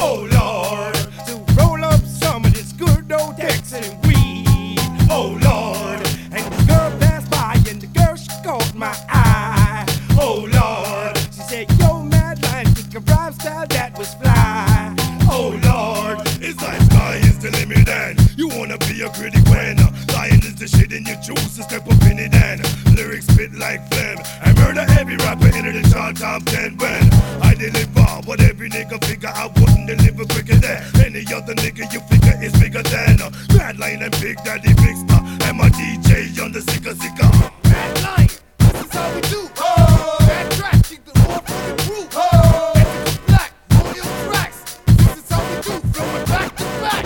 Oh Lord, to roll up some of this good old weed. Oh Lord, and the girl passed by and the girl she caught my eye. Oh Lord, she said, Yo, Mad Lion, pick a rhyme style that was fly. Oh Lord, it's like sky the limit you wanna be a pretty when lying is the shit and you choose to step up in it lyrics spit like flame. I murder every rapper in the chart top ten I every nigga figure I wouldn't quicker than any other nigga you figure is bigger than. Uh, Bad line and Big Daddy Big Star and my DJ on the. Bad lion, this is how we do. Bad track, keep the war for the group. Black, royal tracks. This is how we do, back to back.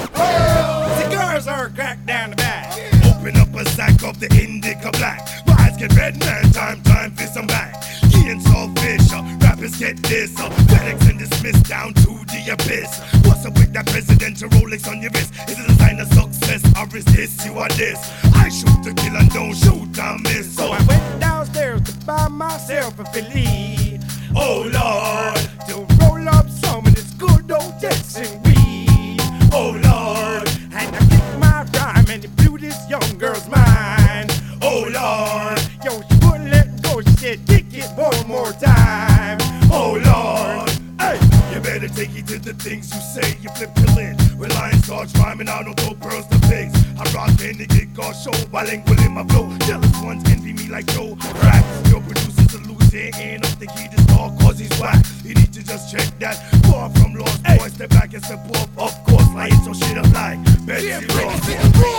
Cigars are cracked down the back. Open up a sack of the indica black. My eyes get red, man. Time, time for some back. Ian uh, rappers get this. Uh, FedEx and dismissed down to the abyss. What's up with that presidential Rolex on your wrist? Is it a sign of success or is this you are this? I shoot to kill and don't shoot and miss. So I went downstairs to buy myself a Philly. oh Lord, To roll up some of this good old Texan let go. She said, kick it one more time. oh Lord. Hey, you better take it to the things you say. You flip your lid lions starts rhyming out on go girls to pigs. I rock any gig or show bilingual in my flow. Jealous ones envy me like Joe Crack. Your producer's a loser and don't think he the star cause he's whack. You need to just check that. Far from lost boy, step back and step up. Of course, like so shit up like Betsy Yeah, Ross.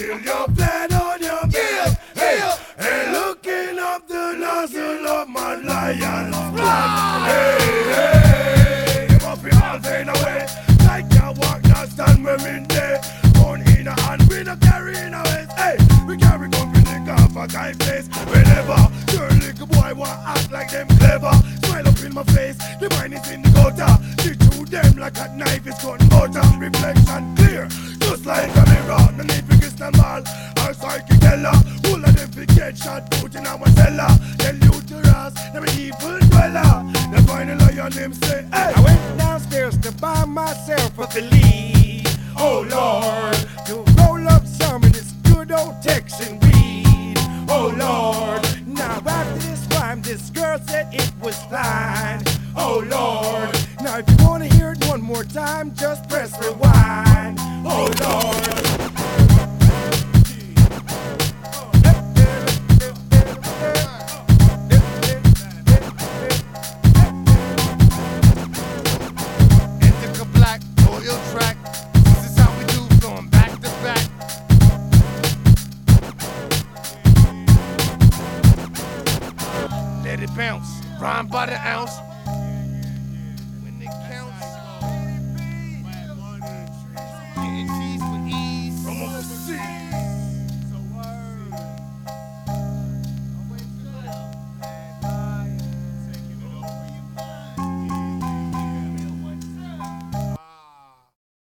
Until you're flat on your back. Hey, yeah. hey, looking up the nozzle of my lion's blood. Ah. Hey, hey, you must be all fade away. Like you walk, not stand where in there. Gun in a hand, we no carry in a waist. Hey, we carry nigga off a guy face. Whenever your little boy want act like them clever, smile up in my face. The mind is in the gutter. Them like a knife is gun butter. Reflection clear, just like a mirror. No need for kiss them all. Our psychic teller, all of them get shot put in our cellar. Tell you to us, them a evil dweller. The final lion them say, hey. I went downstairs to buy myself a Philly. Oh Lord, to roll up some of this good old Texan weed. Oh Lord, now after this rhyme, this girl said it was fine. Oh Lord, now if you wanna hear it one more time, just press rewind. Oh Lord. Indica black, royal track. This is how we do, flowing back to back. Let it bounce, rhyme by the ounce.